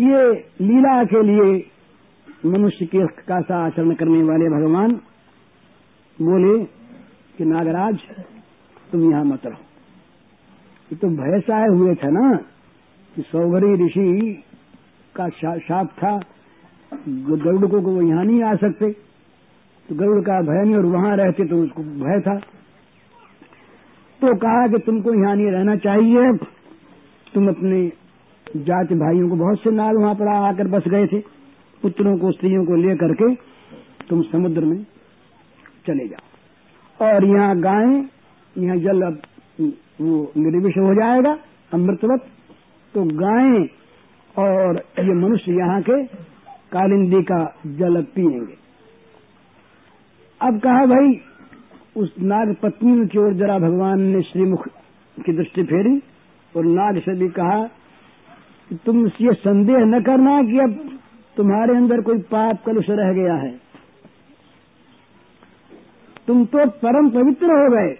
ये लीला के लिए मनुष्य के का सा आचरण करने वाले भगवान बोले कि नागराज, तुम यहाँ मत रहो। ये तो भय साए हुए थे ना कि सौभरी ऋषि का शाप था गरुड़ को वो यहाँ नहीं आ सकते। तो गरुड़ का भय नहीं और वहाँ रहते तो उसको भय था। तो कहा कि तुमको यहाँ नहीं रहना चाहिए, तुम अपने जाति भाइयों को बहुत से नाग वहाँ पर आकर बस गए थे। पुत्रों को, स्त्रियों को ले करके तुम समुद्र में चले जाओ। और यहाँ गायें, यहाँ जल अब वो निर्विष हो जाएगा, अमृतवत। तो गायें और ये मनुष्य यहाँ के कालिंदी का जल पिएँगे अब कहा भाई, उस नाग पत्नी की ओर जरा भगवान ने श्रीमुख की दृष्टि फेरी और नाग से भी कहा कि तुम ये संदेह न करना कि अब तुम्हारे अंदर कोई पाप कलुष रह गया है। तुम तो परम पवित्र हो गए।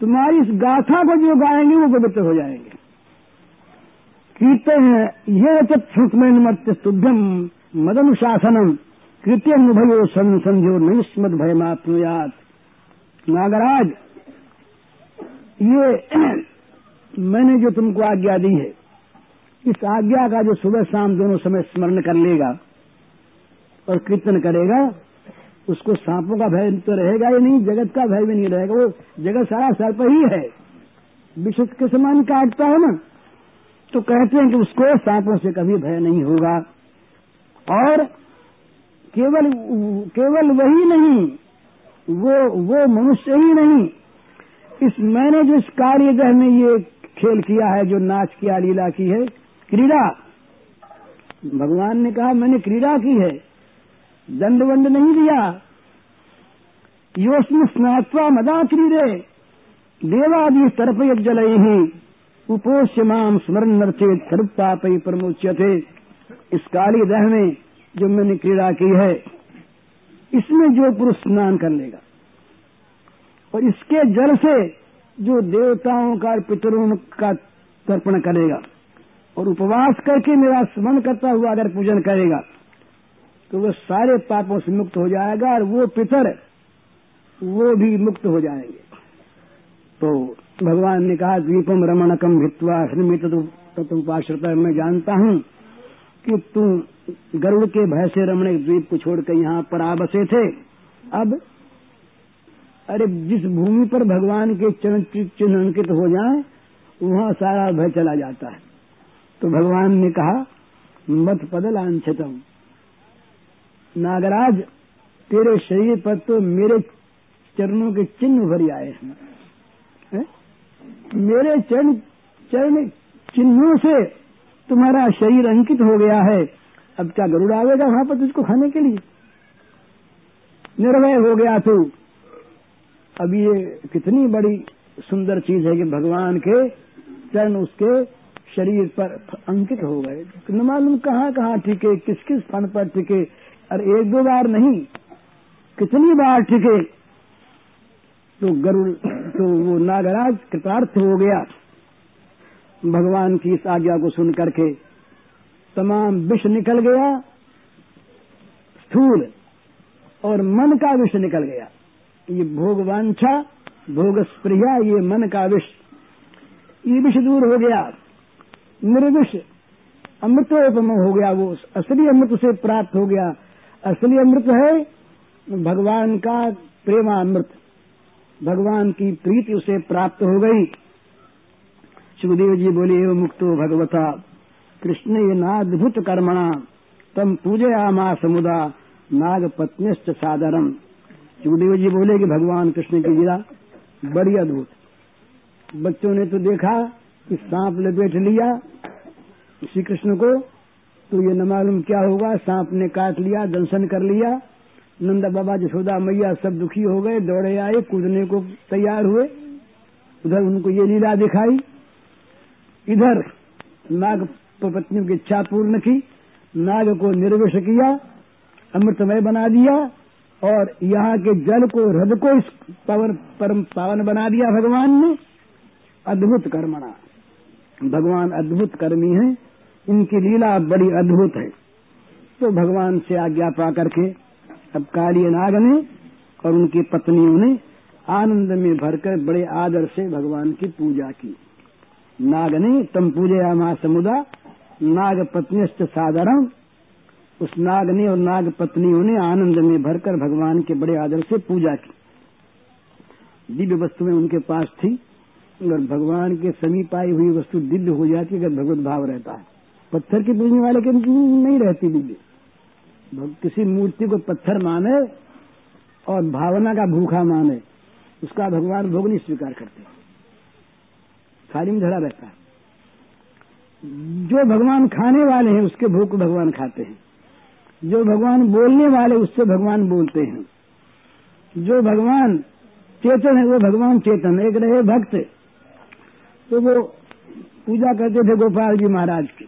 तुम्हारी इस गाथा को जो गाएँगे, वो पवित्र हो जाएँगे। कीर्तन ये चुटमेन मत तुभ्यम मदनुशासनम कृत्यम भयो सन संध्यो भय मात्मयात नागराज, ये मैंने जो तुमको आज्ञा दी है इस आज्ञा का जो सुबह शाम दोनों समय स्मरण कर लेगा और कीर्तन करेगा, उसको सांपों का भय तो रहेगा ही नहीं, जगत का भय भी नहीं रहेगा। वो जगत सारा सर्प ही है। विश्व के समान काटता है ना? तो कहते हैं कि उसको सांपों से कभी भय नहीं होगा। और केवल केवल वही नहीं, वो वो मनुष्य ही नहीं। इस मैंने जो इस कार्यगृह में ये खेल किया है, जो नाच किया, लीला की है क्रीड़ा। भगवान ने कहा, मैंने क्रीड़ा की है। दंड वंड नहीं दिया योस्म स्नात्वा मदा क्रीडे। देवादि तरफ़ जल। ही उपोष्य माम स्मरण नर्चेत सर्व पाप प्रमोच्यते। इस काली दह में जो मैंने क्रीड़ा की है, इसमें जो पुरुष स्नान कर लेगा। और इसके जल से जो देवताओं का पितरों का तर्पण करेगा। और उपवास करके मेरा स्मरण करता हुआ अगर पूजन करेगा तो वो सारे पापों से मुक्त हो जाएगा और वो पितर, वो भी मुक्त हो जाएँगे। तो भगवान ने कहा द्वीपम रमणकम भित्वा हृमित तत्पाश्रत मैं जानता हूँ कि तुम गरुड़ के भय से रमण द्वीप को छोड़कर यहाँ पर आ बसे थे। अब, अरे जिस भूमि पर भगवान के चरण चिन्ह अंकित हो जाए, वहाँ सारा भय चला जाता है। तो भगवान ने कहा, मत पदलांछतम। नागराज, तेरे शरीर पर तो मेरे चरणों के चिन्ह भरी आए हैं। है? मेरे चरण चरण चिन्हों से तुम्हारा शरीर अंकित हो गया है। अब क्या गरुड़ आवेगा वहाँ पर तुझको खाने के लिए? निर्भय हो गया तू। अब ये कितनी बड़ी सुंदर चीज़ है कि भगवान के चरण उसके शरीर पर अंकित हो गए। न मालूम कहाँ कहाँ टिके किस किस फन पर टिके। और एक दो बार नहीं, कितनी बार टिके। तो गरुड़ तो वो नागराज कृतार्थ हो गया। भगवान की इस आज्ञा को सुन करके तमाम विष निकल गया। स्थूल और मन का विष निकल गया। ये भोगवांछा भोग स्प्रिया ये मन का विष। ये विष दूर हो गया। निर्विष अमृतोपम हो गया वो। असली अमृत से प्राप्त हो गया। असली अमृत है भगवान का प्रेमामृत। भगवान की प्रीति उसे प्राप्त हो गई। सुखदेव जी बोले एवं मुक्तो भगवता, कृष्ण ये नाद्भुत कर्मणा, तम पूजयामा समुदा नाग पत्निश्च सादरम। सुखदेव जी बोले कि भगवान कृष्ण की लीला बड़ी अद्भुत। बच्चों ने तो देखा कि सांप बैठ लिया श्री कृष्ण को तो ये न मालूम क्या होगा सांप ने काट लिया दंशन कर लिया। नंदा बाबा जसोदा मैया सब दुखी हो गए, दौड़े आए, कूदने को तैयार हुए। उधर उनको ये लीला दिखाई। इधर नाग पत्नी की इच्छा पूर्ण की। नाग को निर्विष किया, अमृतमय बना दिया, और यहाँ के जल को, हृदय को इस पवन, परम पावन बना दिया भगवान ने। अद्भुत कर्मणा। भगवान अद्भुत कर्मी है, इनकी लीला बड़ी अद्भुत है। तो भगवान से आज्ञा पा करके अब काली नाग ने और उनकी पत्नियों ने आनंद में भरकर बड़े आदर से भगवान की पूजा की। नाग ने तम पूजे माँ समुदा नाग पत्नीस्त साधारण, उस नाग ने और नाग पत्नियों ने आनंद में भरकर भगवान के बड़े आदर से पूजा की। दिव्य वस्तुएँ उनके पास थी। भगवान के समीप आई हुई वस्तु दिव्य हो जाती है अगर भगवत भाव रहता है, पत्थर के पूजने वाले के नहीं रहती दिव्य किसी मूर्ति को पत्थर माने और भावना का भूखा माने, उसका भगवान भोग नहीं स्वीकार करते। थाली में धरा रहता है। जो भगवान खाने वाले हैं, उसके भोग को भगवान खाते हैं। जो भगवान बोलने वाले, उससे भगवान बोलते हैं। जो भगवान चेतन है, वो भगवान चेतन एक रहे भक्त तो वो पूजा करते थे गोपाल जी महाराज की।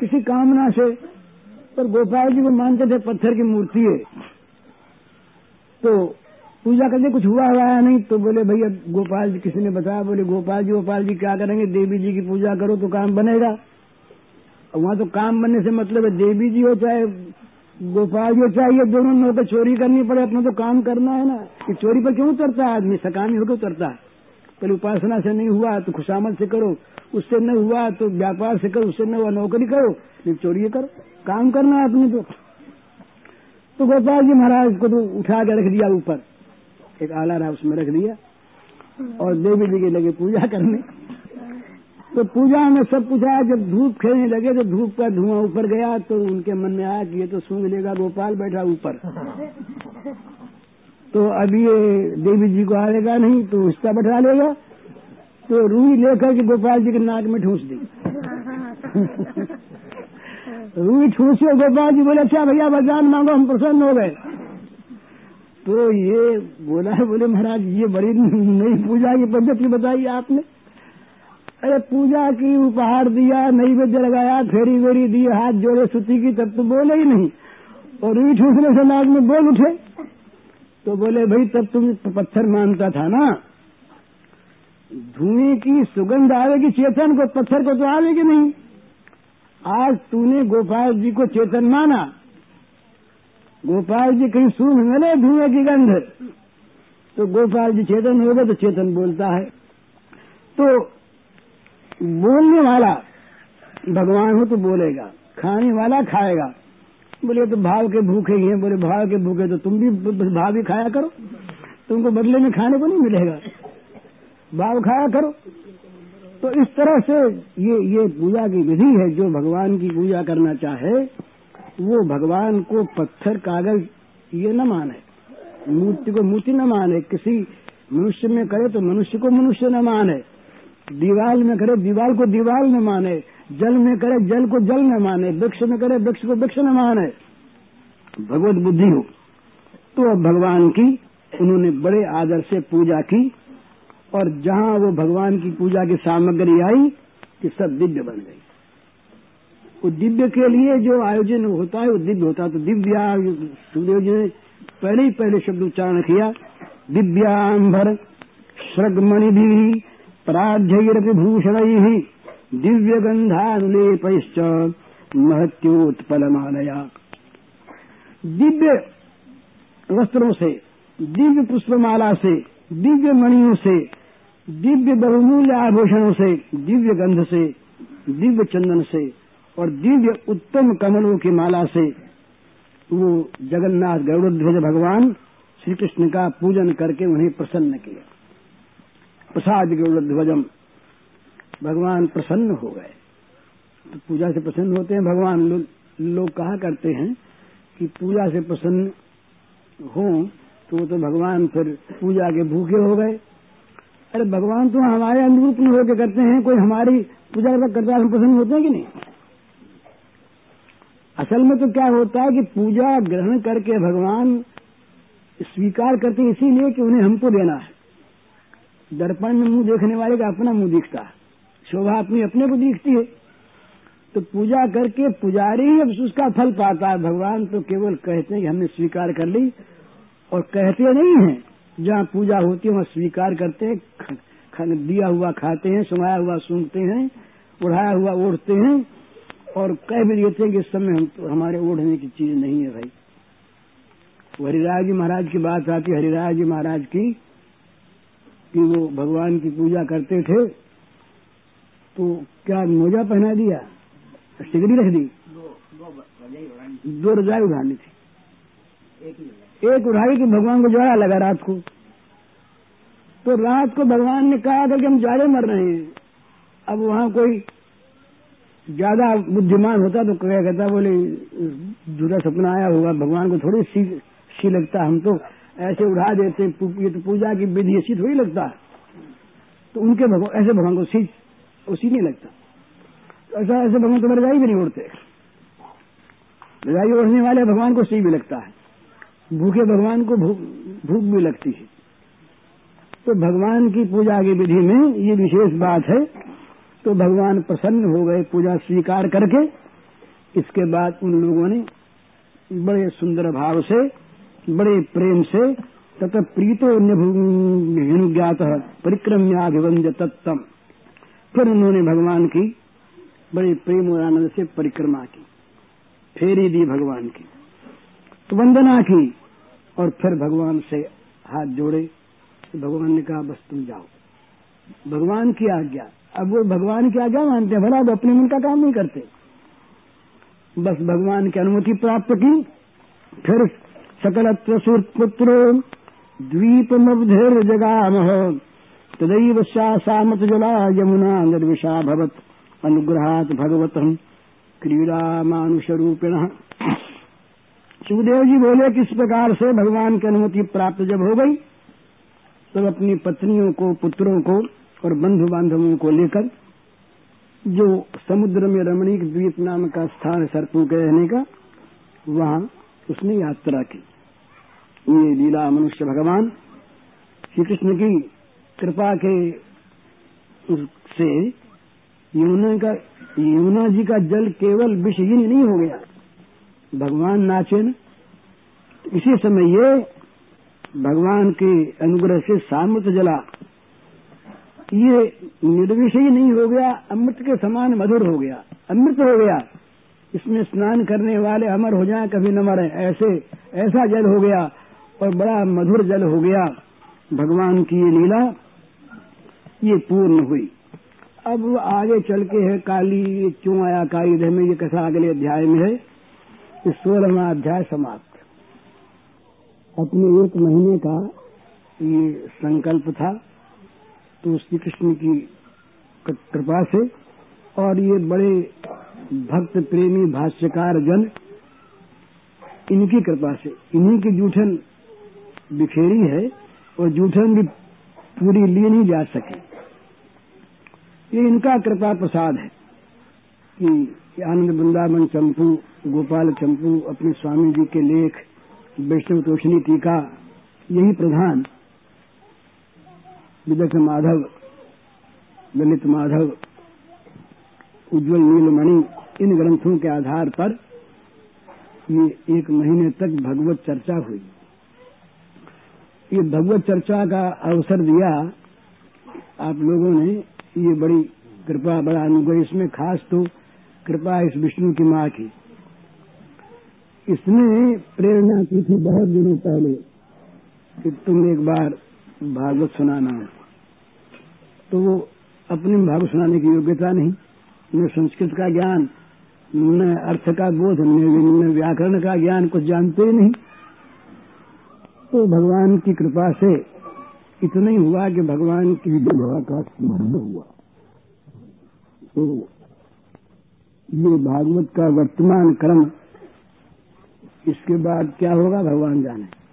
किसी कामना से, पर गोपाल जी को मानते थे पत्थर की मूर्ति है। तो पूजा करके कुछ हुआ हुआ है नहीं तो बोले, भैया, गोपाल जी, किसी ने बताया? बोले, गोपाल जी गोपाल जी, क्या करेंगे? देवी जी की पूजा करो तो काम बनेगा। वहाँ तो काम बनने से मतलब है, देवी जी हो चाहे गोपाल जो चाहिए दोनों में तो चोरी करनी पड़े, अपना तो काम करना है ना। कि चोरी पर क्यों उतरता है आदमी? सकामी होकर उतरता है। पहले उपासना से नहीं हुआ तो खुशामद से करो, उससे न हुआ तो व्यापार से करो, उससे न हुआ नौकरी करो नहीं चोरी करो। काम करना है अपने तो तो गोपाल जी महाराज को तो उठा के रख दिया ऊपर। एक आला रहा उसमें रख दिया। और देवी जी के लगे पूजा करने। तो पूजा में सब आया जब धूप खेलने लगे तो धूप का धुआँ ऊपर गया तो उनके मन में आया कि ये तो सूंघ लेगा, गोपाल बैठा ऊपर। तो अभी ये देवी जी को आएगा नहीं तो उसका बैठा लेगा। तो रूई लेकर के गोपाल जी के नाक में ठूस दी। रूई ठूसी गोपाल जी बोले अच्छा भैया वरदान मांगो हम प्रसन्न हो गए। तो ये बोला है बोले महाराज ये बड़ी नई पूजा की पद्धति बताई आपने। अरे पूजा की उपहार दिया नैवेद्य लगाया फेरी वेरी दी हाथ जोड़े सुती की तब तो बोले ही नहीं। और ईट उठने से नाग में बोल उठे। तो बोले, भाई, तब तुम पत्थर मानता था ना? धुएँ की सुगंध आवेगी चेतन को, पत्थर को तो आवेगी नहीं। आज तूने गोपाल जी को चेतन माना। गोपाल जी कहीं सूंघ मिले धुएँ की गंध। तो गोपाल जी चेतन हो गए तो चेतन बोलता है तो बोलने वाला, भगवान हो तो बोलेगा, खाने वाला खाएगा। बोले तो भाव के भूखे ही है। बोले भाव के भूखे तो तुम भी भाव ही खाया करो। तुमको बदले में खाने को नहीं मिलेगा। भाव खाया करो। तो इस तरह से ये ये पूजा की विधि है, जो भगवान की पूजा करना चाहे, वो भगवान को पत्थर, कागज़, ये न माने। मूर्ति को मूर्ति न माने। किसी मनुष्य में करे तो मनुष्य को मनुष्य न माने। दीवाल में करे, दीवाल को दीवाल न माने। जल में करे, जल को जल न माने, वृक्ष में करे, वृक्ष को वृक्ष न माने। भगवत बुद्धि हो। तो अब भगवान की, उन्होंने बड़े आदर से पूजा की, और जहाँ वो भगवान की पूजा की सामग्री आई, कि सब दिव्य बन गई। वो दिव्य के लिए जो आयोजन होता है, वो दिव्य होता है। तो दिव्या सूर्य जी ने पहले ही पहले शब्द उच्चारण किया दिव्यांबर श्रगमणि भी प्राध्यैरभिभूषणैः दिव्यगन्धानुलेपैश्च महत्योत्पलमालया। दिव्य वस्त्रों से, दिव्य पुष्पमाला से, दिव्य मणियों से, दिव्य बहुमूल्य आभूषणों से, दिव्य गंध से, दिव्य चंदन से और दिव्य उत्तम कमलों की माला से वो जगन्नाथ गरुड़ध्वज भगवान श्री कृष्ण का पूजन करके उन्हें प्रसन्न किया। प्रसाद ध्वजम भगवान प्रसन्न हो गए। तो पूजा से प्रसन्न होते हैं। भगवान लोग लो, कहा करते हैं कि पूजा से प्रसन्न हो तो तो भगवान फिर पूजा के भूखे हो गए। अरे भगवान तो हमारे अनुरूप में होकर करते हैं। कोई हमारी पूजा करता हम प्रसन्न होते हैं कि नहीं? असल में तो क्या होता है कि पूजा ग्रहण करके भगवान स्वीकार करते इसीलिए कि उन्हें हमको देना है। दर्पण में मुँह देखने वाले का अपना मुँह दिखता है। शोभा अपनी अपने को दिखती है। तो पूजा करके पुजारी ही अब उसका फल पाता है। भगवान तो केवल कहते हैं कि हमने स्वीकार कर ली और कहते नहीं है। जहाँ पूजा होती है, वहाँ स्वीकार करते हैं। दिया हुआ खाते हैं, सुनाया हुआ सुनते हैं उड़ाया हुआ ओढ़ते हैं और कह भी देते हैं कि इस समय हम तो हमारे ओढ़ने की चीज़ नहीं है भाई। हरिराज जी महाराज की बात आती हरिराज जी महाराज की कि वो भगवान की पूजा करते थे। तो क्या मोजा पहना दिया? सिगड़ी रख दी? दो रजाई उड़ानी थी। एक उड़ाई की भगवान को ज्वारा लगा रात को? तो रात को भगवान ने कहा था कि हम ज़्यादा मर रहे हैं। अब वहाँ कोई ज़्यादा बुद्धिमान होता तो क्या कहता, बोले, झूठा सपना आया होगा, भगवान को थोड़ी सी सी लगता। हम तो ऐसे उड़ा देते ये तो पूजा की विधि, ऐसी थोड़ी लगता। तो उनके भगवान, ऐसे भगवान को सी उसी नहीं लगता। ऐसा ऐसे भगवान तो रजाई भी नहीं उड़ते। रजाई ओढ़ने वाले भगवान को सी भी लगता है। भूखे भगवान को भूख भी लगती है। तो भगवान की पूजा की विधि में ये विशेष बात है। तो भगवान प्रसन्न हो गए, पूजा स्वीकार करके, इसके बाद उन लोगों ने बड़े सुंदर भाव से, बड़े प्रेम से तथा प्रीतो ज्ञात परिक्रम्याभिवंज तत्तम। फिर उन्होंने भगवान की बड़े प्रेम और आनंद से परिक्रमा की, फेरी दी भगवान की तो वंदना की और फिर भगवान से हाथ जोड़े तो भगवान ने कहा, बस तुम जाओ। भगवान की आज्ञा, अब वो भगवान की आज्ञा मानते हैं, भला वो अपने मन का काम नहीं करते। बस भगवान की अनुमति प्राप्त की, फिर सकलत्व पुत्र द्वीप मब्धेर जगाम तदैव सामत जला यमुना निर्विषा भवत। अनुग्रहात भगवतम क्रीड़ा मानुष रूपिण सुखदेव जी बोले, किस प्रकार से भगवान की अनुमति प्राप्त जब हो गई? तब अपनी पत्नियों को, पुत्रों को और बंधु बांधवों को लेकर जो समुद्र में रमणीक द्वीप नाम का स्थान सरपू के रहने का, वहाँ उसने यात्रा की। ये लीला मनुष्य भगवान श्री कृष्ण की कृपा के से यमुना का, यमुना जी का जल केवल विषहीन नहीं हो गया। भगवान नाचे न इसी समय ये भगवान के अनुग्रह से सामृत जला। ये निर्विषय नहीं हो गया, अमृत के समान मधुर हो गया, अमृत हो गया। इसमें स्नान करने वाले अमर हो जाए, कभी न मरे। ऐसे, ऐसा जल हो गया और बड़ा मधुर जल हो गया। भगवान की ये लीला ये पूर्ण हुई। अब आगे चल के है, काली, ये क्यों आया, काली में ये कथा अगले अध्याय में है। सोलहवा अध्याय समाप्त। अपने एक महीने का ये संकल्प था तो श्री कृष्ण की कृपा से, और ये बड़े भक्त, प्रेमी, भाष्यकार जन, इनकी कृपा से, इन्हीं की जूठन बिखेरी है, और जूठन भी पूरी लिए नहीं जा सके। ये इनका कृपा प्रसाद है कि आनंद वृंदावन चंपू, गोपाल चंपू, अपने स्वामी जी के लेख, वैष्णव तोषणी टीका, यही प्रधान विदग्ध माधव, ललित माधव, उज्जवल नीलमणि, इन ग्रंथों के आधार पर ये एक महीने तक भगवत चर्चा हुई। ये भगवत चर्चा का अवसर दिया आप लोगों ने ये बड़ी कृपा, बड़ा अनुग्रह इसमें, खास तो कृपा इस विष्णु की माँ की। इसने प्रेरणा की थी बहुत दिनों पहले कि तुम एक बार भागवत सुनाना है। तो वो अपनी भागवत सुनाने की योग्यता नहीं। न संस्कृत का ज्ञान न अर्थ का बोध न व्याकरण का ज्ञान कुछ जानते ही नहीं। तो भगवान की कृपा से इतना ही हुआ कि भगवान की विधवा का स्मरण हुआ। तो ये भागवत का वर्तमान क्रम, इसके बाद क्या होगा, भगवान जाने।